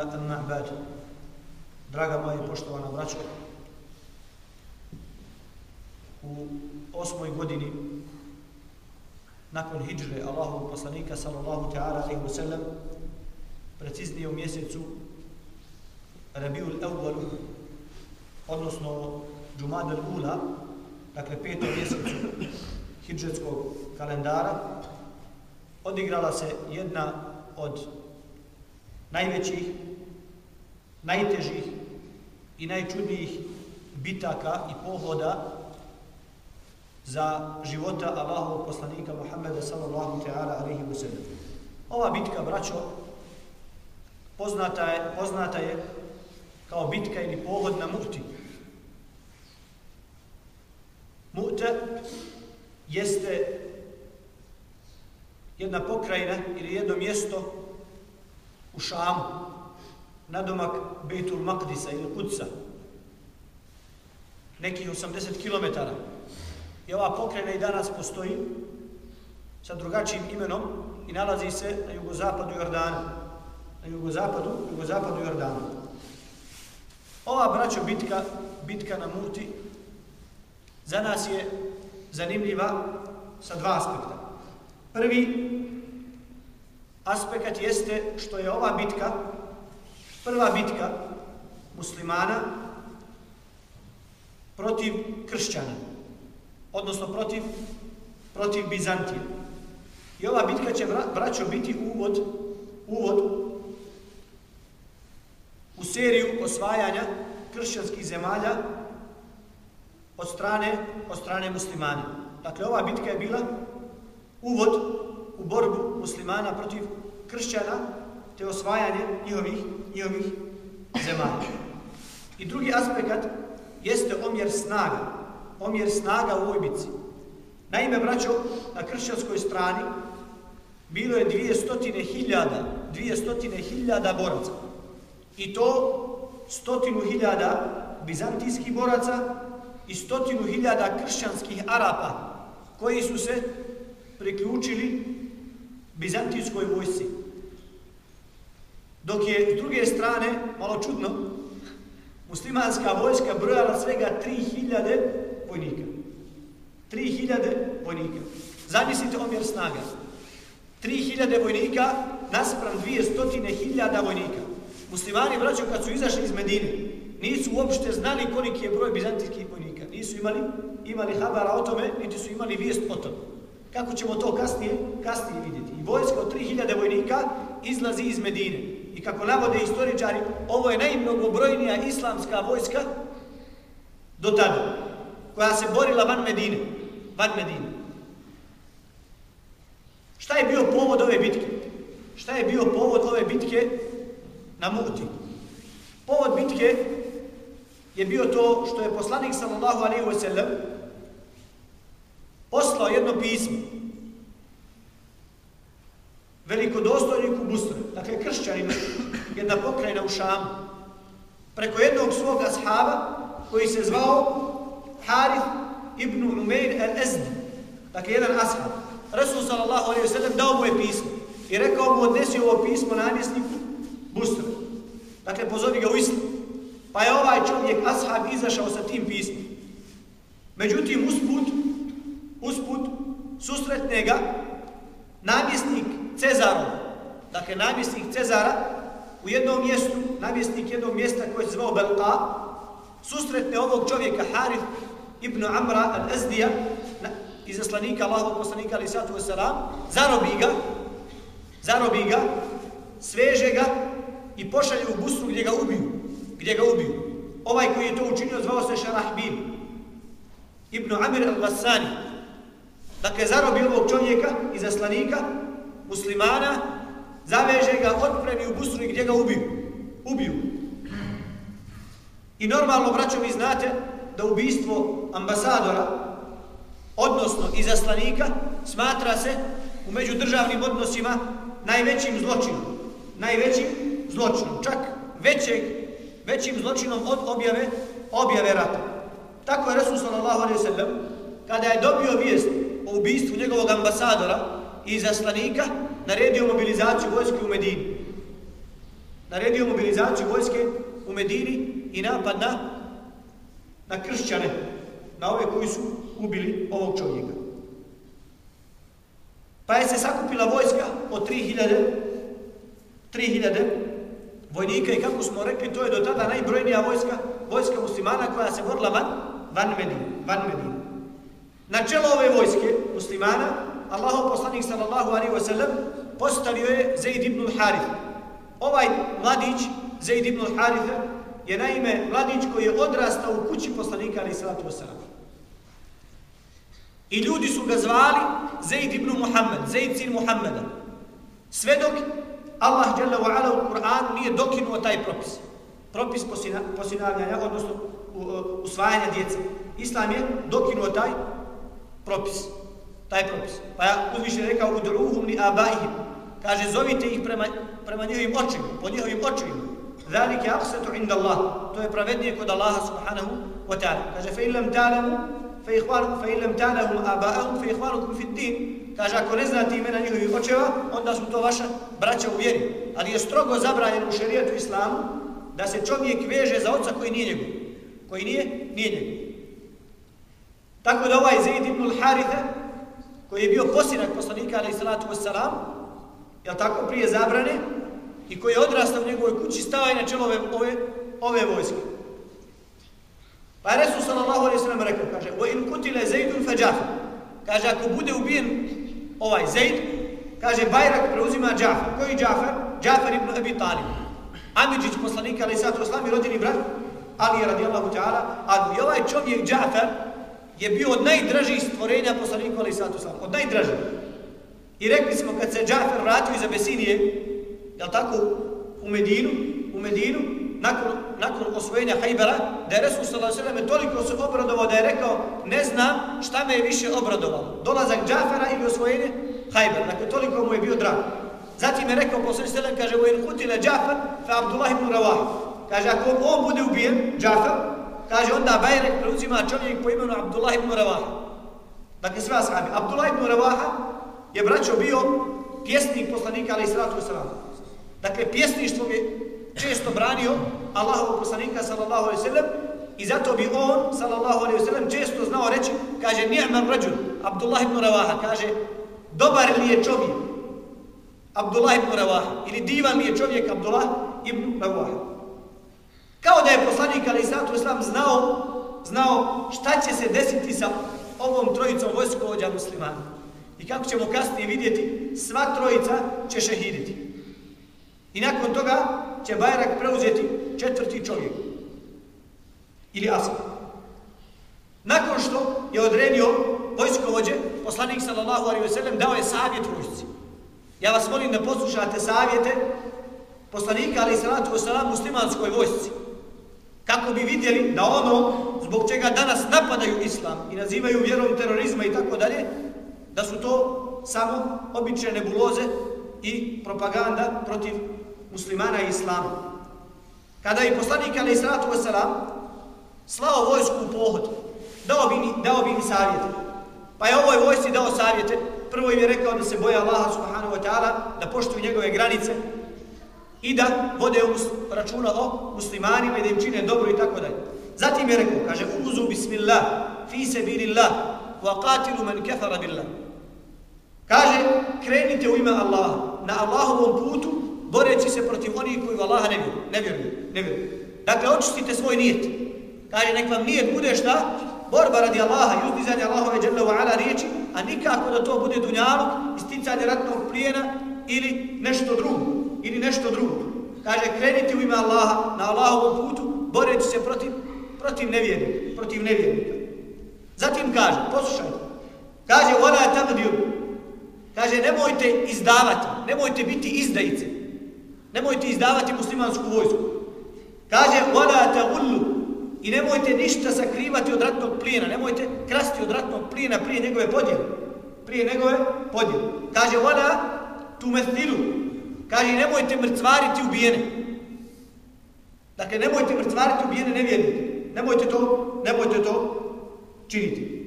al-mahbad. Draga moja i poštovana braćo, u osmoj godini nakon hijdžre Allahovog poslanika sallallahu ta'ala alaihi wa sallam preciznije u mjesecu Rabiul Evvalu odnosno Džumad al-Ula dakle petom mjesecu hijdžetskog kalendara odigrala se jedna od najvećih, najtežih i najčudnijih bitaka i pohoda za života Allahovog poslanika Muhammeda sallallahu ta'ala alaihi wa sallam. Ova bitka, braćo, poznata je, poznata je kao bitka ili pohod na Mu'ti. Mu'ta jeste jedna pokrajina ili jedno mjesto u Šamu, nadomak Beitul Maqdisa ili Kudsa, nekih 80 km. I ova pokrajina i danas postoji sa drugačijim imenom i nalazi se na jugozapadu Jordana. Na jugozapadu, jugozapadu Jordana. Ova braćo bitka, bitka na Muti, za nas je zanimljiva sa dva aspekta. Prvi aspekt jeste što je ova bitka, prva bitka muslimana protiv kršćana, odnosno protiv, protiv Bizantije. I ova bitka će, braćo, biti uvod, uvod u seriju osvajanja kršćanskih zemalja od strane, od strane muslimana. Dakle, ova bitka je bila uvod u borbu muslimana protiv kršćana te osvajanje njihovih, njihovih zemalja. I drugi aspekt jeste omjer snaga. Omjer snaga u ovoj. Naime, braćo, na kršćanskoj strani bilo je dvije stotine hiljada, dvije stotine hiljada boraca. I to stotinu hiljada bizantijskih boraca i stotinu hiljada kršćanskih Arapa koji su se priključili bizantijskoj vojsci. Dok je s druge strane, malo čudno, muslimanska vojska brojala svega 3000 vojnika. 3000 vojnika. Zamislite omjer snaga. 3000 vojnika naspram 200.000 vojnika. Muslimani, braćo, kad su izašli iz Medine, nisu uopšte znali koliki je broj bizantijskih vojnika. Nisu imali, imali habara o tome, niti su imali vijest o tome. Kako ćemo to kasnije, kasnije vidjeti? I vojska od 3000 vojnika izlazi iz Medine. I kako navode historičari, ovo je najmnogobrojnija islamska vojska do tada, koja se borila van Medine. Van Medine. Šta je bio povod ove bitke? Šta je bio povod ove bitke na Mu'ti? Povod bitke je bio to što je poslanik sallallahu alaihi wa sallam poslao jedno pismo velikodostojniku Busre, dakle kršćanima, jedna pokrajina u Šamu, preko jednog svog ashaba koji se zvao Harith ibn Umeir al-Ezdi, dakle jedan ashab. Rasul sallallahu alaihi wa sallam dao mu je pismo i rekao mu odnesi ovo pismo namjesniku Busre. Dakle, pozovi ga u islam. Pa je ovaj čovjek, ashab, izašao sa tim pismom. Međutim, usput, usput, susretne ga namjesnik Cezarov, dakle, namjesnik Cezara, u jednom mjestu, namjesnik jednog mjesta koje se zvao Belqa, susretne ovog čovjeka Harith ibn Amra al-Azdija, izaslanika Allahovog poslanika ali sallatu wasalam, zarobi ga, zarobi ga, sveže ga i pošalje u Busru gdje ga ubiju gdje ga ubiju. Ovaj koji je to učinio zvao se Šarahbin, Ibn Amir al-Ghassani. Dakle, zarobi ovog čovjeka i zaslanika, muslimana, zaveže ga, otpremi u Busru i gdje ga ubiju. Ubiju. I normalno, braćo, vi znate da ubijstvo ambasadora, odnosno i zaslanika, smatra se u međudržavnim odnosima najvećim zločinom. Najvećim zločinom. Čak većeg većim zločinom od objave objave rata. Tako je Resul sallallahu alaihi sallam, kada je dobio vijest o ubistvu njegovog ambasadora i zaslanika, naredio mobilizaciju vojske u Medini. Naredio mobilizaciju vojske u Medini i napad na, na kršćane, na ove koji su ubili ovog čovjeka. Pa je se sakupila vojska od 3000, 3000 vojnika i kako smo rekli, to je do tada najbrojnija vojska, vojska muslimana koja se borila van, van Medine. Van Medine. Na čelo ove vojske muslimana, Allahov poslanik sallallahu alaihi wa sallam postavio je Zaid ibn al-Harith. Ovaj mladić, Zaid ibn al-Harith, je naime mladić koji je odrastao u kući poslanika alaihi sallatu wa sallam. I ljudi su ga zvali Zaid ibn Muhammed, Zaid sin Muhammeda. Sve dok Allah dželle ve ala u Kur'anu nije dokinuo taj propis. Propis posinavljanja, odnosno usvajanja djece. Islam je dokinuo taj propis. Taj propis. Pa ja uzvišen rekao u druhum ni abaihim. Kaže, zovite ih prema, prema njihovim očima, po njihovim očima. Zalike aksetu inda Allah. To je pravednije kod Allaha subhanahu wa ta'ala. Kaže, fe illam ta'lamu, fe ihvanukum, fe illam ta'lamu abaahum, fe ihvanukum fit din. Kaže, ako ne znate imena njihovih očeva, onda su to vaša braća u vjeri. Ali je strogo zabranjeno u šerijetu islamu da se čovjek veže za oca koji nije njegov. Koji nije, nije njegov. Tako da ovaj Zaid ibn al-Haritha, koji je bio posinak poslanika, ali salatu wassalam, je tako, prije zabrane, i koji je odrastao u njegovoj kući, stao je na čelo ove, ove, ove vojske. Pa je Resul sallallahu alaihi sallam rekao, kaže, o in kutile Zaidun fađafa, Kaže, ako bude ubijen ovaj Zaid, kaže, Bajrak preuzima Džafar. Koji Džafar? Džafar ibn Abi Talib. Amidžić poslanika, ali salatu wassalam, i rođeni brat, Ali je radijallahu ta'ala, a i ovaj čovjek Džafar, je bio od najdražih stvorenja poslanika ali sallatu sallam, od najdražih. I rekli smo kad se Džafer vratio iz Abesinije, je tako, u Medinu, u Medinu, nakon, nakon osvojenja Hajbera, da je Resul sallallahu sallam toliko se obradovao da je rekao, ne znam šta me je više obradovalo, dolazak Džafera ili osvojenje Hajbera, dakle toliko mu je bio drag. Zatim je rekao poslanik sallam, kaže, u in hutile Džafer, fa Abdullah ibn Rawah. Kaže, ako on bude ubijen, Džafer, kaže onda Bajre preuzima čovjek po imenu Abdullah ibn Ravaha. Dakle, sve ashabi. Abdullah ibn Ravaha je braćo bio pjesnik poslanika, ali i sratu sratu. Dakle, pjesništvo je često branio Allahovog poslanika, sallallahu alaihi sallam, i zato bi on, sallallahu alaihi sallam, često znao reći, kaže, ni'man rađun, Abdullah ibn Ravaha, kaže, dobar li je čovjek, Abdullah ibn Ravaha, ili divan li je čovjek, Abdullah ibn Ravaha. Kao da je poslanik Ali Isatu Islam znao, znao šta će se desiti sa ovom trojicom vojskovođa muslimana. I kako ćemo kasnije vidjeti, sva trojica će šehiditi. I nakon toga će Bajrak preuzeti četvrti čovjek. Ili Asad. Nakon što je odredio vojskovođe, poslanik sallallahu alaihi ve sellem dao je savjet vojsci. Ja vas molim da poslušate savjete poslanika alaihi sallatu wasallam muslimanskoj vojsci kako bi vidjeli da ono zbog čega danas napadaju islam i nazivaju vjerom terorizma i tako dalje, da su to samo obične nebuloze i propaganda protiv muslimana i islama. Kada je poslanik Ali Isratu Veselam slao vojsku u pohod, dao bi, dao bi savjete. Pa je ovoj vojsci dao savjete. Prvo im je rekao da se boje Allaha subhanahu wa ta'ala, da poštuju njegove granice, i da vode računa o muslimanima i da im čine dobro i tako dalje. Zatim je rekao, kaže, uzu bismillah, fi se bilillah, wa qatilu man kefara billah. Kaže, krenite u ime Allaha, na Allahovom putu, boreći se protiv onih koji u Allaha ne vjeruju. Ne vjeruju, ne vjeruju. Dakle, očistite svoj nijet. Kaže, nek vam nijet bude šta? Borba radi Allaha i uzdizanje Allahove dželle wa ala riječi, a nikako da to bude dunjalog, isticanje ratnog plijena ili nešto drugo ili nešto drugo. Kaže, krenite u ime Allaha na Allahovom putu, boreći se protiv, protiv nevjernika. Protiv nevjernika. Zatim kaže, poslušajte, kaže, ona je tamo Kaže, nemojte izdavati, nemojte biti izdajice. Nemojte izdavati muslimansku vojsku. Kaže, ona ta ullu. I nemojte ništa sakrivati od ratnog plijena. Nemojte krasti od ratnog plijena prije njegove podjele. Prije njegove podjele. Kaže, ona tu methilu. Kaže, nemojte mrcvariti ubijene. Dakle, nemojte mrcvariti ubijene nevjernike. Nemojte to, nemojte to činiti.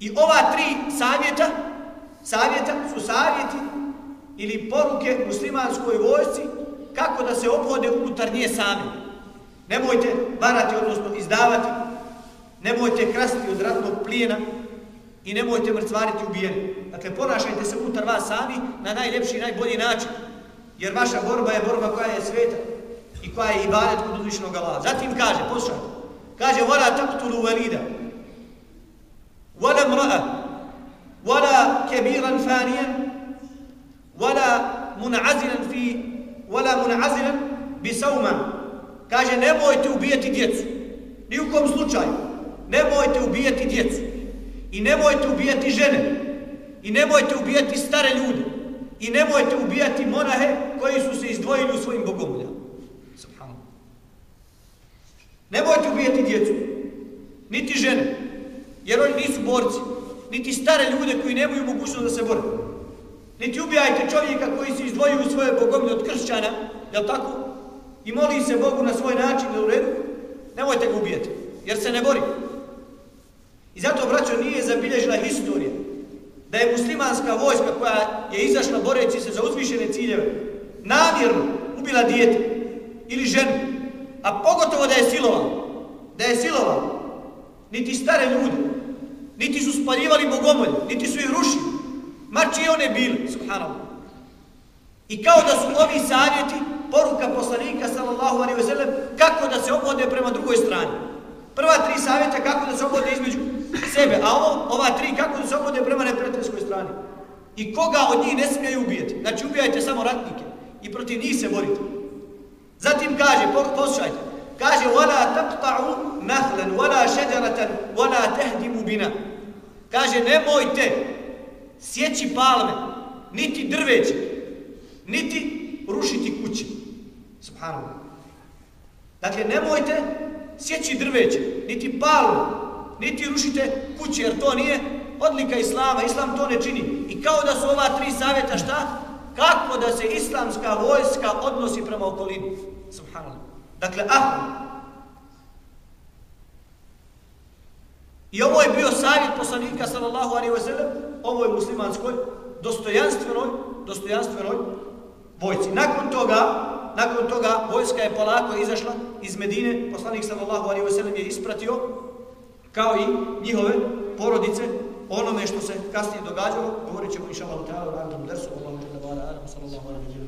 I ova tri savjeta, savjeta su savjeti ili poruke muslimanskoj vojsci kako da se obhode unutar nje sami. Nemojte varati, odnosno izdavati, nemojte krasti od ratnog plijena i nemojte mrcvariti ubijene. Dakle, ponašajte se unutar vas sami na najljepši i najbolji način, jer vaša borba je borba koja je sveta i koja je ibadet kod uzvišenog Allah. Zatim kaže, poslušajte, kaže, vora taktulu valida, ولا امرأة ولا كبيرا فانيا ولا منعزلا في ولا منعزلا بسوما kaže nemojte ubijati djecu ni u kom slučaju nemojte ubijati djecu i nemojte ubijati žene i nemojte ubijati stare ljude i nemojte ubijati monahe koji su se izdvojili u svojim bogomuljama subhanallah. Nemojte ubijati djecu. Niti žene. Jer oni nisu borci, niti stare ljude koji nemaju mogućnost da se bore. Niti ubijajte čovjeka koji se izdvojio u svoje bogomlje od kršćana, jel tako? I moli se Bogu na svoj način, na u redu, nemojte ga ubijati, jer se ne bori. I zato, braćo, nije zabilježila historija da je muslimanska vojska koja je izašla boreći se za uzvišene ciljeve, namjerno ubila dijete ili ženu, a pogotovo da je silovala, da je silovala, niti stare ljude, niti su spaljivali bogomolje, niti su ih rušili, ma čije one bile, subhanallah. I kao da su ovi savjeti, poruka poslanika, sallallahu alaihi ve sellem, kako da se obode prema drugoj strani. Prva tri savjeta kako da se obode između sebe, a ovo, ova tri kako da se obode prema neprijateljskoj strani. I koga od njih ne smijaju ubijeti? Znači ubijajte samo ratnike i protiv njih se borite. Zatim kaže, poslušajte, kaže wala taqta'u nahlan wala shajaratan wala تَهْدِمُوا bina kaže nemojte sjeći palme niti drveće niti rušiti kuće subhanallah dakle nemojte sjeći drveće niti palme niti rušite kuće jer to nije odlika islama islam to ne čini. I kao da su ova tri savjeta šta? Kako da se islamska vojska odnosi prema okolini? Subhanallah. Dakle, ah. I ovo je bio savjet poslanika sallallahu alaihi wa sallam ovoj muslimanskoj dostojanstvenoj, dostojanstvenoj vojci. Nakon toga, nakon toga vojska je polako izašla iz Medine, poslanik sallallahu alaihi wa sallam je ispratio kao i njihove porodice onome što se kasnije događalo. Govorit ćemo inša Allah u ta'ala u narodnom dersu. Allahu ta'ala, sallallahu alaihi wa.